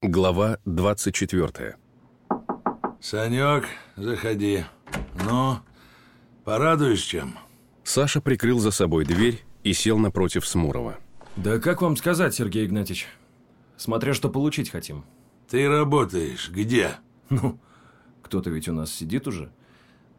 Глава 24. Санек, заходи. Ну, порадуешь чем? Саша прикрыл за собой дверь и сел напротив Смурова. Да как вам сказать, Сергей Игнатьевич? Смотря что получить хотим. Ты работаешь где? Ну, кто-то ведь у нас сидит уже.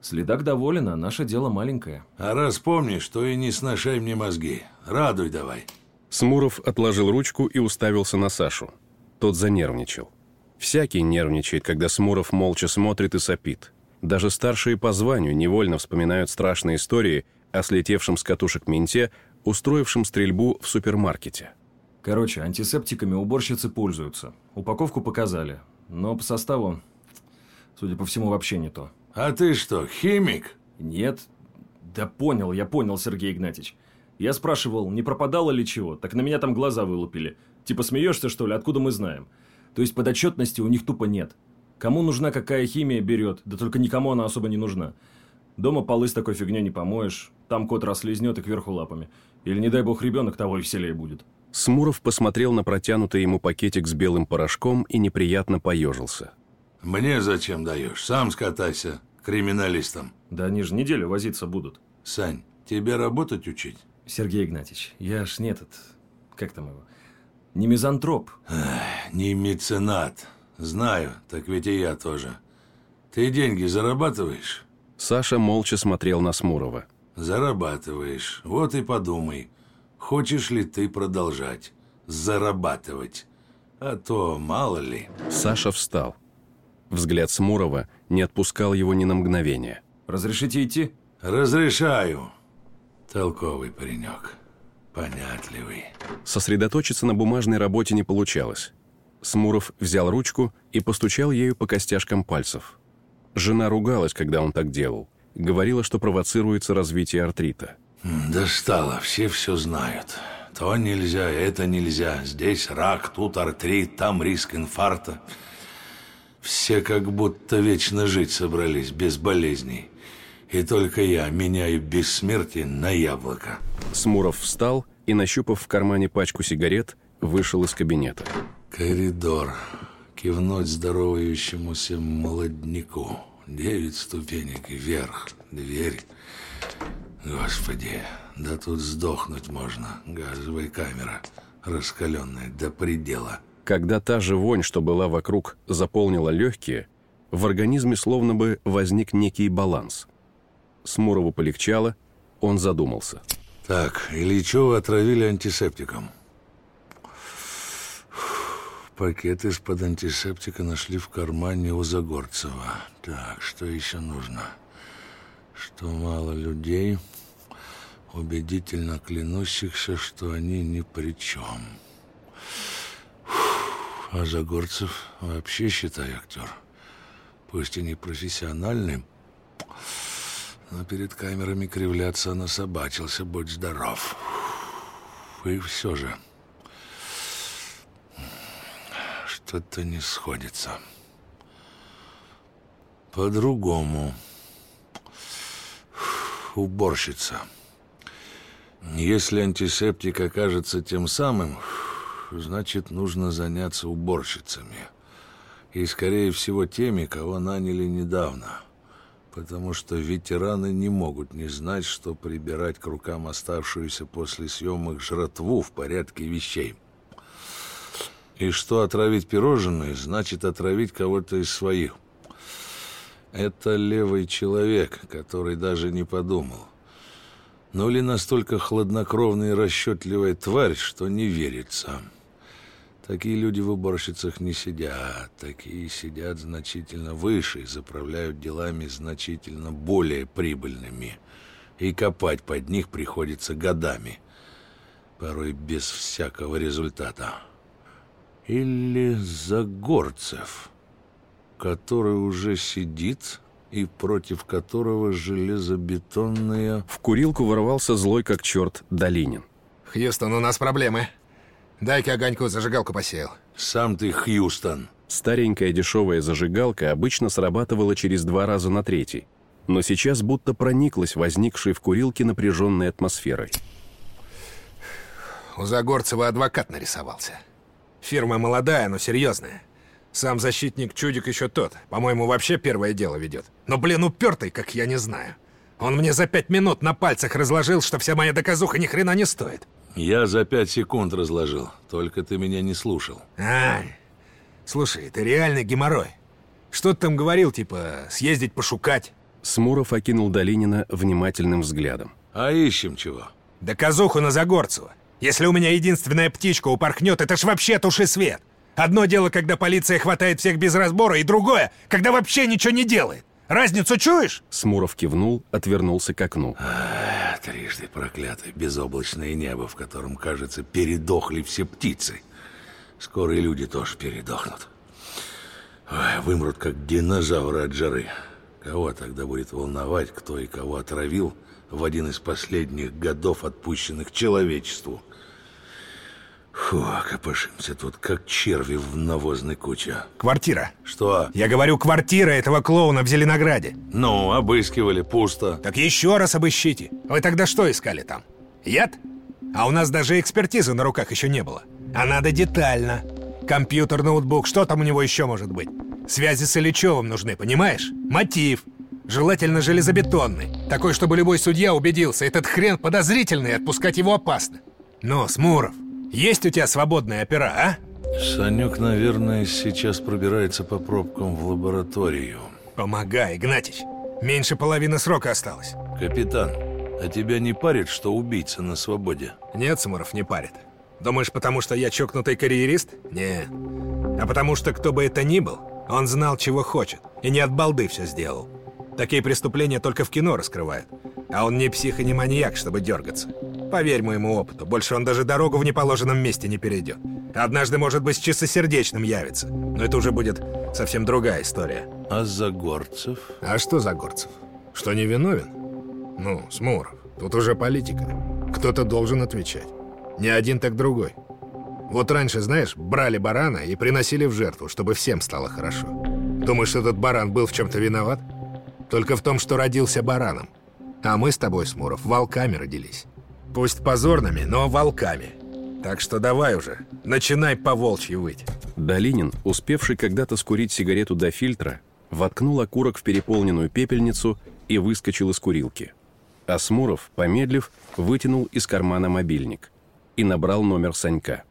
Следак доволен, а наше дело маленькое. А раз помнишь, то и не сношай мне мозги. Радуй давай. Смуров отложил ручку и уставился на Сашу. Тот занервничал. Всякий нервничает, когда Смуров молча смотрит и сопит. Даже старшие по званию невольно вспоминают страшные истории о слетевшем с катушек менте, устроившем стрельбу в супермаркете. Короче, антисептиками уборщицы пользуются. Упаковку показали, но по составу, судя по всему, вообще не то. А ты что, химик? Нет. Да понял, я понял, Сергей Игнатьевич. Я спрашивал, не пропадало ли чего, так на меня там глаза вылупили. Типа смеешься, что ли, откуда мы знаем? То есть подотчетности у них тупо нет. Кому нужна какая химия, берет, да только никому она особо не нужна. Дома полы с такой фигней не помоешь, там кот расслизнет и кверху лапами. Или, не дай бог, ребенок того и веселее будет. Смуров посмотрел на протянутый ему пакетик с белым порошком и неприятно поежился. Мне зачем даешь? Сам скатайся, криминалистом. Да они же неделю возиться будут. Сань, тебе работать учить? Сергей Игнатьевич, я ж не этот... Как там его? Не мизантроп. Эх, не меценат. Знаю, так ведь и я тоже. Ты деньги зарабатываешь? Саша молча смотрел на Смурова. Зарабатываешь. Вот и подумай, хочешь ли ты продолжать зарабатывать. А то мало ли. Саша встал. Взгляд Смурова не отпускал его ни на мгновение. Разрешите идти? Разрешаю. Толковый паренек. Понятливый. Сосредоточиться на бумажной работе не получалось. Смуров взял ручку и постучал ею по костяшкам пальцев. Жена ругалась, когда он так делал. Говорила, что провоцируется развитие артрита. Достало, все все знают. То нельзя, это нельзя. Здесь рак, тут артрит, там риск инфаркта. Все как будто вечно жить собрались, без болезней. И только я меняю бессмертие на яблоко. Смуров встал и, нащупав в кармане пачку сигарет, вышел из кабинета. Коридор. Кивнуть здоровающемуся молодняку. Девять ступенек вверх. Дверь. Господи, да тут сдохнуть можно. Газовая камера. Раскаленная до предела. Когда та же вонь, что была вокруг, заполнила легкие, в организме словно бы возник некий баланс. Смурову полегчало, он задумался. Так, Ильичева отравили антисептиком. Пакет из-под антисептика нашли в кармане у Загорцева. Так, что еще нужно? Что мало людей, убедительно клянущихся, что они ни при чем. А Загорцев вообще, считай, актер. Пусть и не профессиональный, но перед камерами кривляться насобачился, будь здоров. И все же... Что-то не сходится. По-другому. Уборщица. Если антисептик окажется тем самым, значит, нужно заняться уборщицами. И, скорее всего, теми, кого наняли недавно. Потому что ветераны не могут не знать, что прибирать к рукам оставшуюся после съемок жратву в порядке вещей. И что отравить пирожные, значит отравить кого-то из своих. Это левый человек, который даже не подумал. Ну или настолько хладнокровная и расчетливая тварь, что не верит сам. Такие люди в уборщицах не сидят. Такие сидят значительно выше и заправляют делами значительно более прибыльными. И копать под них приходится годами. Порой без всякого результата. Или Загорцев, который уже сидит и против которого железобетонная... В курилку ворвался злой как черт Долинин. Хьюстон, у нас проблемы. Дай-ка огоньку зажигалку посеял. Сам ты Хьюстон. Старенькая дешевая зажигалка обычно срабатывала через два раза на третий, но сейчас будто прониклась возникшей в курилке напряженной атмосферой. У Загорцева адвокат нарисовался. Фирма молодая, но серьезная. Сам защитник Чудик еще тот. По-моему, вообще первое дело ведет. Но, блин, упертый, как я не знаю. Он мне за пять минут на пальцах разложил, что вся моя доказуха ни хрена не стоит. Я за пять секунд разложил, только ты меня не слушал. Ай, слушай, ты реальный геморрой. Что ты там говорил, типа, съездить пошукать? Смуров окинул Долинина внимательным взглядом. А ищем чего? Доказуху на Загорцева. Если у меня единственная птичка упорхнет, это ж вообще туши свет. Одно дело, когда полиция хватает всех без разбора, и другое, когда вообще ничего не делает. Разницу чуешь? Смуров кивнул, отвернулся к окну. А, трижды проклятое безоблачное небо, в котором, кажется, передохли все птицы. Скоро и люди тоже передохнут. Ой, вымрут, как динозавры от жары. Кого тогда будет волновать, кто и кого отравил в один из последних годов, отпущенных человечеству? Фу, копошимся тут, как черви в навозной куче. Квартира. Что? Я говорю, квартира этого клоуна в Зеленограде. Ну, обыскивали, пусто. Так еще раз обыщите. Вы тогда что искали там? Яд? А у нас даже экспертизы на руках еще не было. А надо детально. Компьютер, ноутбук, что там у него еще может быть? Связи с Ильичевым нужны, понимаешь? Мотив. Желательно железобетонный. Такой, чтобы любой судья убедился, этот хрен подозрительный, отпускать его опасно. Но, Смуров, есть у тебя свободная опера, а? Санек, наверное, сейчас пробирается по пробкам в лабораторию. Помогай, Игнатьич. Меньше половины срока осталось. Капитан, а тебя не парит, что убийца на свободе? Нет, Смуров, не парит. Думаешь, потому что я чокнутый карьерист? Не. А потому что кто бы это ни был, он знал, чего хочет, и не от балды все сделал. Такие преступления только в кино раскрывают. А он не псих и не маньяк, чтобы дергаться. Поверь моему опыту, больше он даже дорогу в неположенном месте не перейдет. Однажды, может быть, с чистосердечным явится. Но это уже будет совсем другая история. А Загорцев? А что Загорцев? Что не виновен? Ну, Смуров, тут уже политика. Кто-то должен отвечать. Не один, так другой. Вот раньше, знаешь, брали барана и приносили в жертву, чтобы всем стало хорошо. Думаешь, этот баран был в чем-то виноват? Только в том, что родился бараном. А мы с тобой, Смуров, волками родились. Пусть позорными, но волками. Так что давай уже, начинай по волчьи выть. Долинин, успевший когда-то скурить сигарету до фильтра, воткнул окурок в переполненную пепельницу и выскочил из курилки. Асмуров, помедлив, вытянул из кармана мобильник и набрал номер Санька.